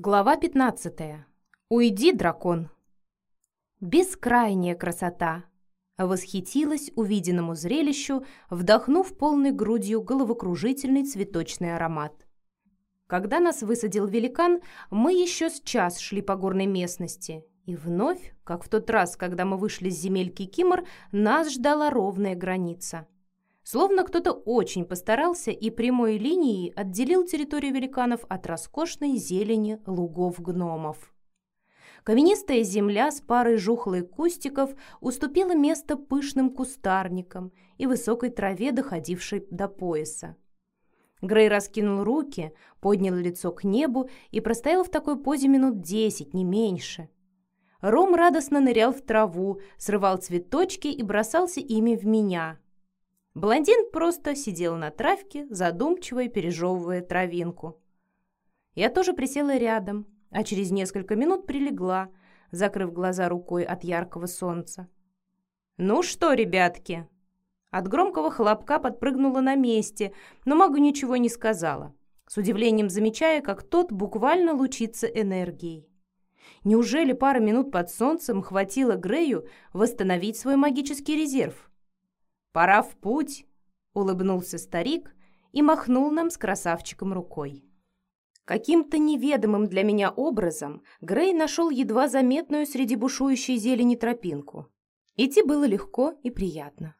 Глава 15. Уйди, дракон. Бескрайняя красота. Восхитилась увиденному зрелищу, вдохнув полной грудью головокружительный цветочный аромат. Когда нас высадил великан, мы еще с час шли по горной местности, и вновь, как в тот раз, когда мы вышли с земельки Кимор, нас ждала ровная граница. Словно кто-то очень постарался и прямой линией отделил территорию великанов от роскошной зелени лугов гномов. Каменистая земля с парой жухлых кустиков уступила место пышным кустарникам и высокой траве, доходившей до пояса. Грей раскинул руки, поднял лицо к небу и простоял в такой позе минут десять, не меньше. Ром радостно нырял в траву, срывал цветочки и бросался ими в меня – Блондин просто сидел на травке, задумчиво и пережевывая травинку. Я тоже присела рядом, а через несколько минут прилегла, закрыв глаза рукой от яркого солнца. «Ну что, ребятки?» От громкого хлопка подпрыгнула на месте, но магу ничего не сказала, с удивлением замечая, как тот буквально лучится энергией. Неужели пара минут под солнцем хватило Грею восстановить свой магический резерв? «Пора в путь!» — улыбнулся старик и махнул нам с красавчиком рукой. Каким-то неведомым для меня образом Грей нашел едва заметную среди бушующей зелени тропинку. Идти было легко и приятно.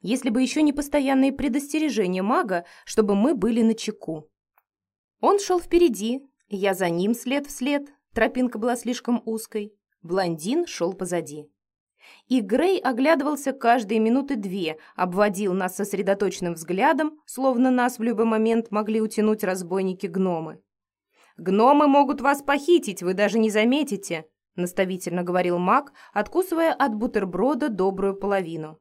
Если бы еще не постоянные предостережения мага, чтобы мы были на чеку. Он шел впереди, я за ним след в след, тропинка была слишком узкой. Блондин шел позади. И Грей оглядывался каждые минуты две, обводил нас сосредоточенным взглядом, словно нас в любой момент могли утянуть разбойники-гномы. «Гномы могут вас похитить, вы даже не заметите», — наставительно говорил маг, откусывая от бутерброда добрую половину.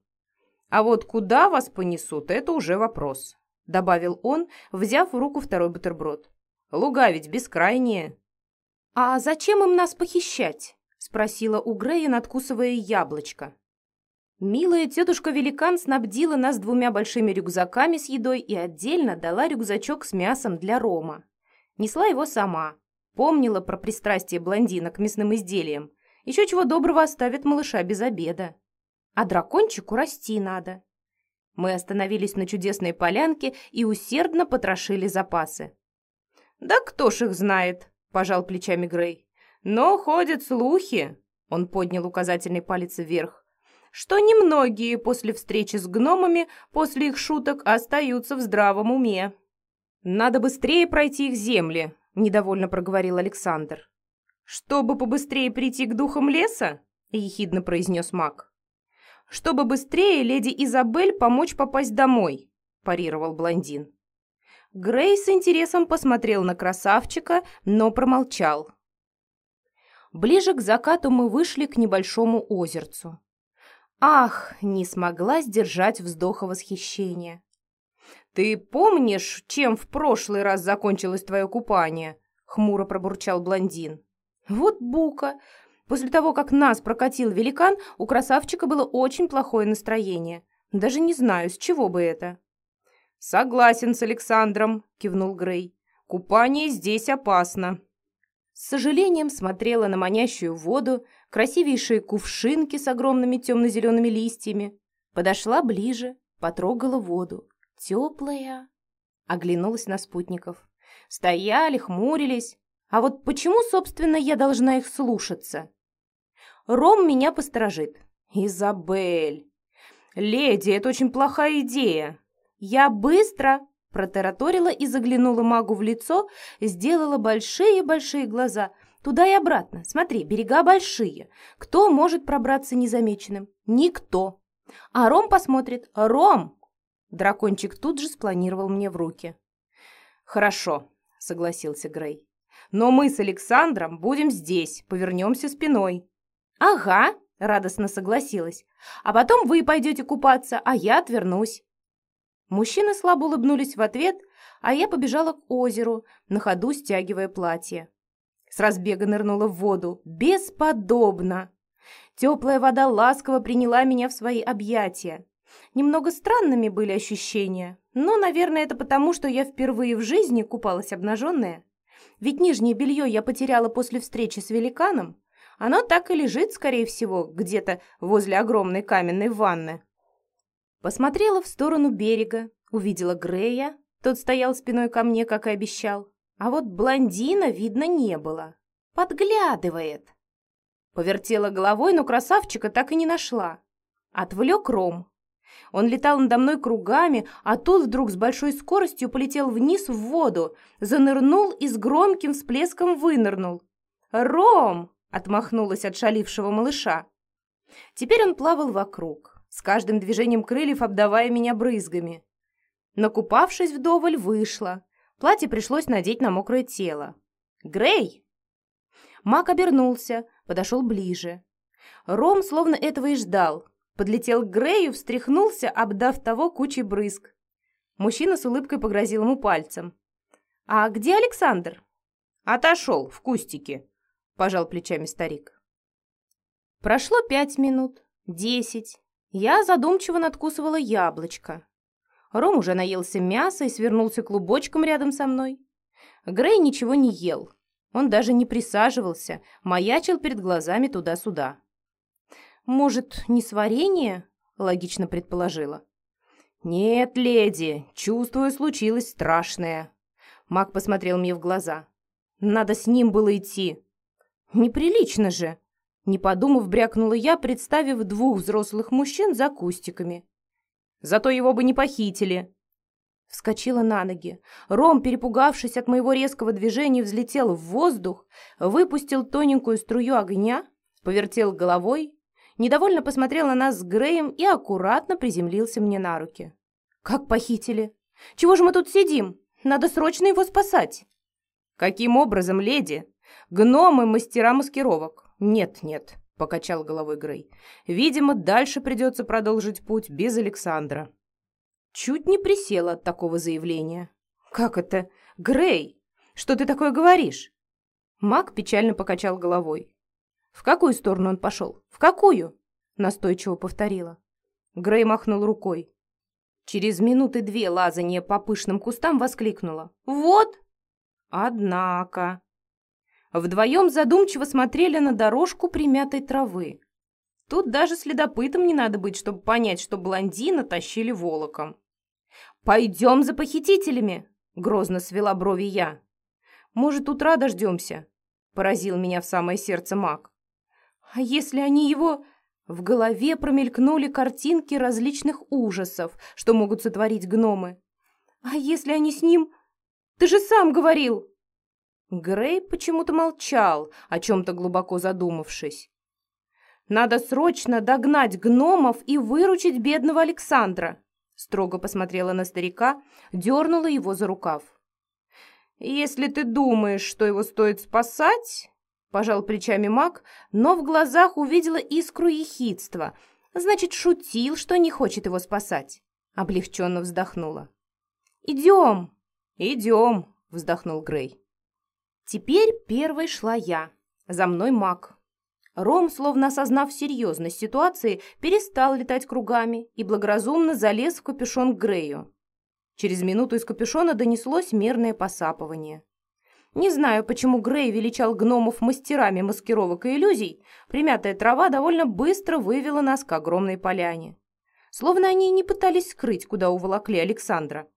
«А вот куда вас понесут, это уже вопрос», — добавил он, взяв в руку второй бутерброд. «Луга ведь бескрайние». «А зачем им нас похищать?» Спросила у Грея, надкусывая яблочко. Милая тетушка-великан снабдила нас двумя большими рюкзаками с едой и отдельно дала рюкзачок с мясом для Рома. Несла его сама. Помнила про пристрастие блондина к мясным изделиям. Еще чего доброго оставит малыша без обеда. А дракончику расти надо. Мы остановились на чудесной полянке и усердно потрошили запасы. «Да кто ж их знает?» – пожал плечами Грей. Но ходят слухи, он поднял указательный палец вверх, что немногие после встречи с гномами, после их шуток, остаются в здравом уме. «Надо быстрее пройти их земли», — недовольно проговорил Александр. «Чтобы побыстрее прийти к духам леса?» — ехидно произнес маг. «Чтобы быстрее леди Изабель помочь попасть домой», — парировал блондин. Грей с интересом посмотрел на красавчика, но промолчал. Ближе к закату мы вышли к небольшому озерцу. Ах, не смогла сдержать вздоха восхищения. «Ты помнишь, чем в прошлый раз закончилось твое купание?» — хмуро пробурчал блондин. «Вот бука!» После того, как нас прокатил великан, у красавчика было очень плохое настроение. Даже не знаю, с чего бы это. «Согласен с Александром», — кивнул Грей. «Купание здесь опасно». С сожалением смотрела на манящую воду, красивейшие кувшинки с огромными темно-зелеными листьями. Подошла ближе, потрогала воду. Теплая. Оглянулась на спутников. Стояли, хмурились. А вот почему, собственно, я должна их слушаться? Ром меня посторожит. Изабель. Леди, это очень плохая идея. Я быстро, Протараторила и заглянула магу в лицо, сделала большие-большие глаза. Туда и обратно. Смотри, берега большие. Кто может пробраться незамеченным? Никто. А Ром посмотрит. Ром! Дракончик тут же спланировал мне в руки. Хорошо, согласился Грей. Но мы с Александром будем здесь, повернемся спиной. Ага, радостно согласилась. А потом вы пойдете купаться, а я отвернусь. Мужчины слабо улыбнулись в ответ, а я побежала к озеру, на ходу стягивая платье. С разбега нырнула в воду. Бесподобно! Теплая вода ласково приняла меня в свои объятия. Немного странными были ощущения, но, наверное, это потому, что я впервые в жизни купалась обнаженная. Ведь нижнее белье я потеряла после встречи с великаном. Оно так и лежит, скорее всего, где-то возле огромной каменной ванны. Посмотрела в сторону берега, увидела Грея. Тот стоял спиной ко мне, как и обещал. А вот блондина видно не было. Подглядывает. Повертела головой, но красавчика так и не нашла. Отвлек Ром. Он летал надо мной кругами, а тут вдруг с большой скоростью полетел вниз в воду, занырнул и с громким всплеском вынырнул. «Ром!» — отмахнулась от шалившего малыша. Теперь он плавал вокруг, с каждым движением крыльев обдавая меня брызгами. Накупавшись вдоволь, вышла. Платье пришлось надеть на мокрое тело. «Грей!» Мак обернулся, подошел ближе. Ром словно этого и ждал, Подлетел к Грею, встряхнулся, обдав того кучей брызг. Мужчина с улыбкой погрозил ему пальцем. «А где Александр?» «Отошел, в кустике», – пожал плечами старик. Прошло пять минут, десять. Я задумчиво надкусывала яблочко. Ром уже наелся мяса и свернулся клубочком рядом со мной. Грей ничего не ел. Он даже не присаживался, маячил перед глазами туда-сюда. «Может, не сварение?» — логично предположила. «Нет, леди, чувствую, случилось страшное». Мак посмотрел мне в глаза. «Надо с ним было идти». «Неприлично же!» Не подумав, брякнула я, представив двух взрослых мужчин за кустиками. «Зато его бы не похитили». Вскочила на ноги. Ром, перепугавшись от моего резкого движения, взлетел в воздух, выпустил тоненькую струю огня, повертел головой недовольно посмотрел на нас с Греем и аккуратно приземлился мне на руки. «Как похитили? Чего же мы тут сидим? Надо срочно его спасать!» «Каким образом, леди? Гномы – мастера маскировок». «Нет, нет», – покачал головой Грей. «Видимо, дальше придется продолжить путь без Александра». Чуть не присела от такого заявления. «Как это? Грей, что ты такое говоришь?» Мак печально покачал головой. «В какую сторону он пошел? В какую?» Настойчиво повторила. Грей махнул рукой. Через минуты две лазания по пышным кустам воскликнула. «Вот!» «Однако...» Вдвоем задумчиво смотрели на дорожку примятой травы. Тут даже следопытом не надо быть, чтобы понять, что блондина тащили волоком. «Пойдем за похитителями!» — грозно свела брови я. «Может, утра дождемся?» — поразил меня в самое сердце маг. А если они его... В голове промелькнули картинки различных ужасов, что могут сотворить гномы. А если они с ним... Ты же сам говорил! Грей почему-то молчал, о чем-то глубоко задумавшись. «Надо срочно догнать гномов и выручить бедного Александра!» Строго посмотрела на старика, дернула его за рукав. «Если ты думаешь, что его стоит спасать, Пожал плечами маг, но в глазах увидела искру ехидства. Значит, шутил, что не хочет его спасать. Облегченно вздохнула. «Идем!» «Идем!» — вздохнул Грей. Теперь первой шла я. За мной маг. Ром, словно осознав серьезность ситуации, перестал летать кругами и благоразумно залез в капюшон Грею. Через минуту из капюшона донеслось мерное посапывание. Не знаю, почему Грей величал гномов мастерами маскировок и иллюзий, примятая трава довольно быстро вывела нас к огромной поляне. Словно они не пытались скрыть, куда уволокли Александра.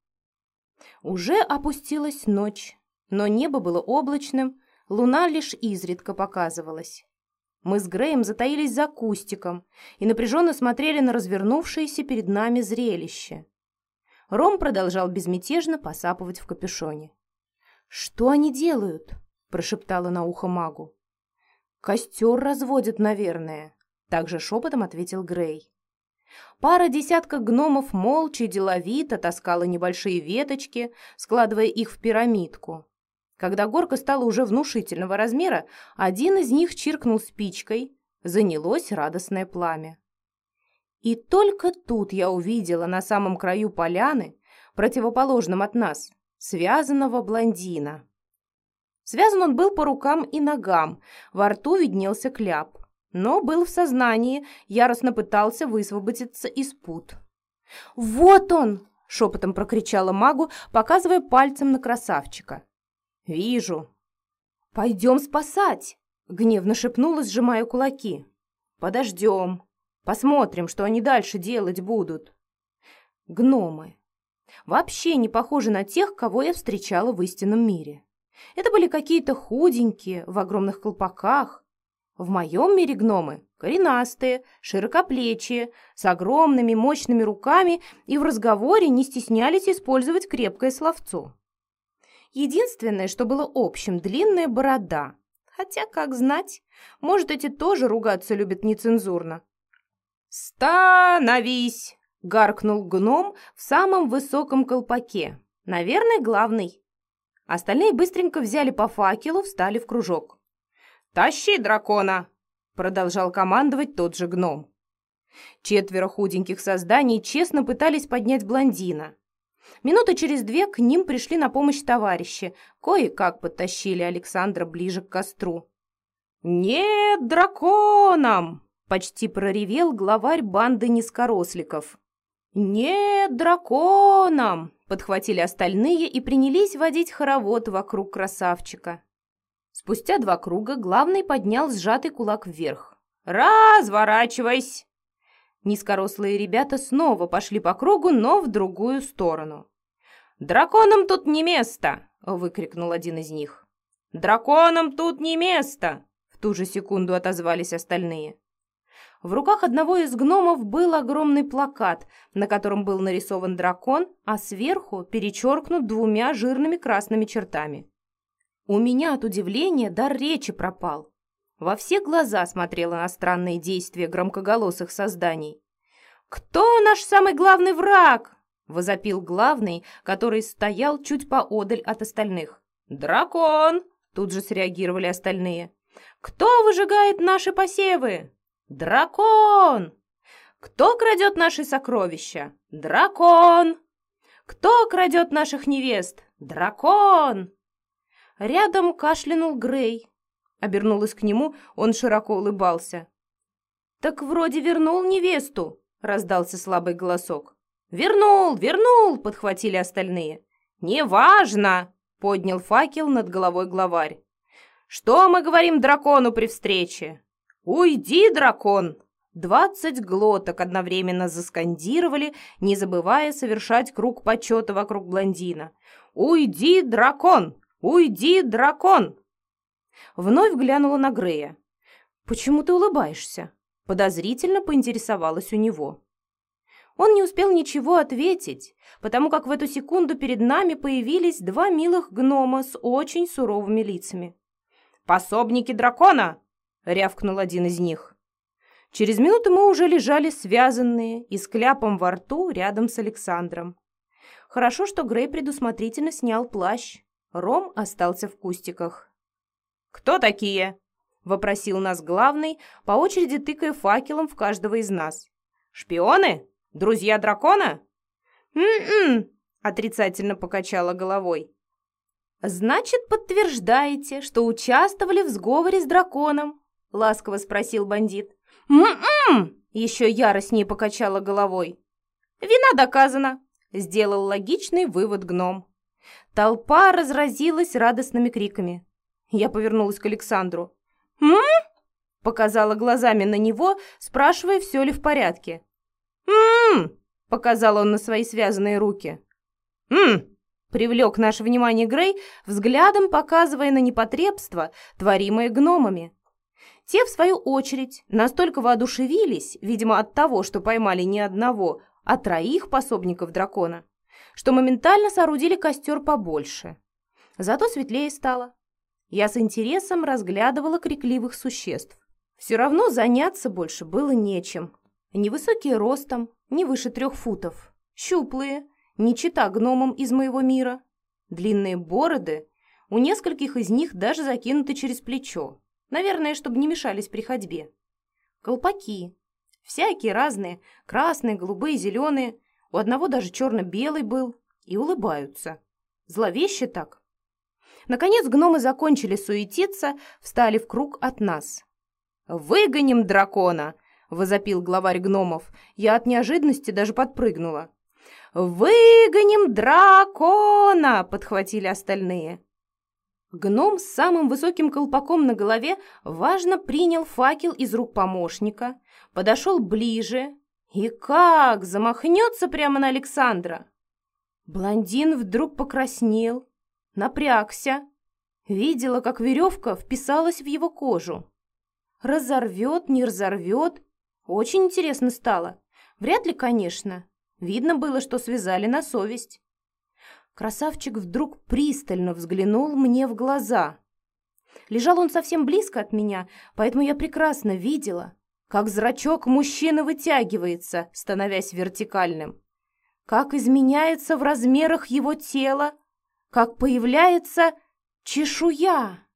Уже опустилась ночь, но небо было облачным, луна лишь изредка показывалась. Мы с Греем затаились за кустиком и напряженно смотрели на развернувшееся перед нами зрелище. Ром продолжал безмятежно посапывать в капюшоне. «Что они делают?» – прошептала на ухо магу. «Костер разводят, наверное», – также шепотом ответил Грей. Пара десятков гномов молча и деловито таскала небольшие веточки, складывая их в пирамидку. Когда горка стала уже внушительного размера, один из них чиркнул спичкой, занялось радостное пламя. И только тут я увидела на самом краю поляны, противоположном от нас, связанного блондина. Связан он был по рукам и ногам, во рту виднелся кляп, но был в сознании, яростно пытался высвободиться из пут. «Вот он!» — шепотом прокричала магу, показывая пальцем на красавчика. «Вижу», «Пойдем спасать!» — гневно шепнула, сжимая кулаки. «Подождем. Посмотрим, что они дальше делать будут». Гномы. Вообще не похожи на тех, кого я встречала в истинном мире. Это были какие-то худенькие, в огромных колпаках. В моем мире гномы коренастые, широкоплечие, с огромными мощными руками и в разговоре не стеснялись использовать крепкое словцо. Единственное, что было общим, длинная борода. Хотя, как знать, может, эти тоже ругаться любят нецензурно. «Становись!» — гаркнул гном в самом высоком колпаке. Наверное, главный. Остальные быстренько взяли по факелу, встали в кружок. «Тащи дракона!» — продолжал командовать тот же гном. Четверо худеньких созданий честно пытались поднять блондина. Минуты через две к ним пришли на помощь товарищи, кое-как подтащили Александра ближе к костру. «Нет драконам!» — почти проревел главарь банды низкоросликов. «Нет драконам!» — подхватили остальные и принялись водить хоровод вокруг красавчика. Спустя два круга главный поднял сжатый кулак вверх. «Разворачивайся!» Низкорослые ребята снова пошли по кругу, но в другую сторону. «Драконам тут не место!» — выкрикнул один из них. «Драконам тут не место!» — в ту же секунду отозвались остальные. В руках одного из гномов был огромный плакат, на котором был нарисован дракон, а сверху перечеркнут двумя жирными красными чертами. У меня от удивления дар речи пропал. Во все глаза смотрела на странные действия громкоголосых созданий. «Кто наш самый главный враг?» — возопил главный, который стоял чуть поодаль от остальных. «Дракон!» — тут же среагировали остальные. «Кто выжигает наши посевы?» «Дракон!» «Кто крадет наши сокровища?» «Дракон!» «Кто крадет наших невест?» «Дракон!» Рядом кашлянул Грей, Обернулась к нему, он широко улыбался. «Так вроде вернул невесту», — раздался слабый голосок. «Вернул, вернул!» — подхватили остальные. «Неважно!» — поднял факел над головой главарь. «Что мы говорим дракону при встрече?» «Уйди, дракон!» Двадцать глоток одновременно заскандировали, не забывая совершать круг почета вокруг блондина. «Уйди, дракон! Уйди, дракон!» Вновь глянула на Грея. «Почему ты улыбаешься?» Подозрительно поинтересовалась у него. Он не успел ничего ответить, потому как в эту секунду перед нами появились два милых гнома с очень суровыми лицами. «Пособники дракона!» — рявкнул один из них. Через минуту мы уже лежали связанные и с кляпом во рту рядом с Александром. Хорошо, что Грей предусмотрительно снял плащ. Ром остался в кустиках. «Кто такие?» — вопросил нас главный, по очереди тыкая факелом в каждого из нас. «Шпионы? Друзья дракона?» «М-м-м!» — отрицательно покачала головой. «Значит, подтверждаете, что участвовали в сговоре с драконом?» — ласково спросил бандит. «М-м!» — еще яростнее покачала головой. «Вина доказана!» — сделал логичный вывод гном. Толпа разразилась радостными криками. Я повернулась к Александру. «М?» Показала глазами на него, спрашивая, все ли в порядке. «М?» Показал он на свои связанные руки. «М?» Привлек наше внимание Грей, взглядом показывая на непотребство, творимое гномами. Те, в свою очередь, настолько воодушевились, видимо, от того, что поймали не одного, а троих пособников дракона, что моментально соорудили костер побольше. Зато светлее стало. Я с интересом разглядывала крикливых существ. Все равно заняться больше было нечем. Невысокие ростом, не выше трех футов. Щуплые, не чита гномам из моего мира. Длинные бороды, у нескольких из них даже закинуты через плечо. Наверное, чтобы не мешались при ходьбе. Колпаки. Всякие разные, красные, голубые, зеленые. У одного даже черно-белый был. И улыбаются. Зловеще так. Наконец гномы закончили суетиться, встали в круг от нас. «Выгоним дракона!» — возопил главарь гномов. Я от неожиданности даже подпрыгнула. «Выгоним дракона!» — подхватили остальные. Гном с самым высоким колпаком на голове важно принял факел из рук помощника, подошел ближе и как замахнется прямо на Александра. Блондин вдруг покраснел, напрягся, видела, как веревка вписалась в его кожу. Разорвет, не разорвет. Очень интересно стало. Вряд ли, конечно. Видно было, что связали на совесть. Красавчик вдруг пристально взглянул мне в глаза. Лежал он совсем близко от меня, поэтому я прекрасно видела, как зрачок мужчины вытягивается, становясь вертикальным, как изменяется в размерах его тело, как появляется чешуя.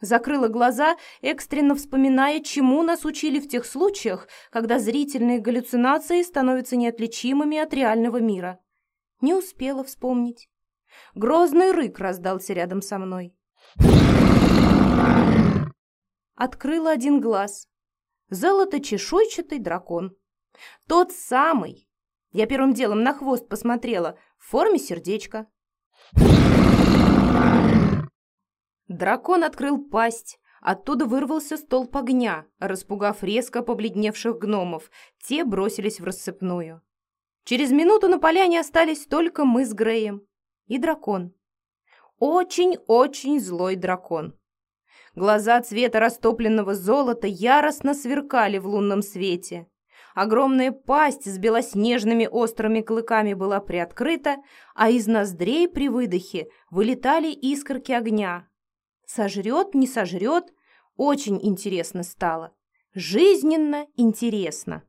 Закрыла глаза, экстренно вспоминая, чему нас учили в тех случаях, когда зрительные галлюцинации становятся неотличимыми от реального мира. Не успела вспомнить. Грозный рык раздался рядом со мной. Открыла один глаз. Золото-чешуйчатый дракон. Тот самый. Я первым делом на хвост посмотрела. В форме сердечка. Дракон открыл пасть. Оттуда вырвался столб огня, распугав резко побледневших гномов. Те бросились в рассыпную. Через минуту на поляне остались только мы с Греем и дракон. Очень-очень злой дракон. Глаза цвета растопленного золота яростно сверкали в лунном свете. Огромная пасть с белоснежными острыми клыками была приоткрыта, а из ноздрей при выдохе вылетали искорки огня. Сожрет, не сожрет, очень интересно стало. Жизненно интересно.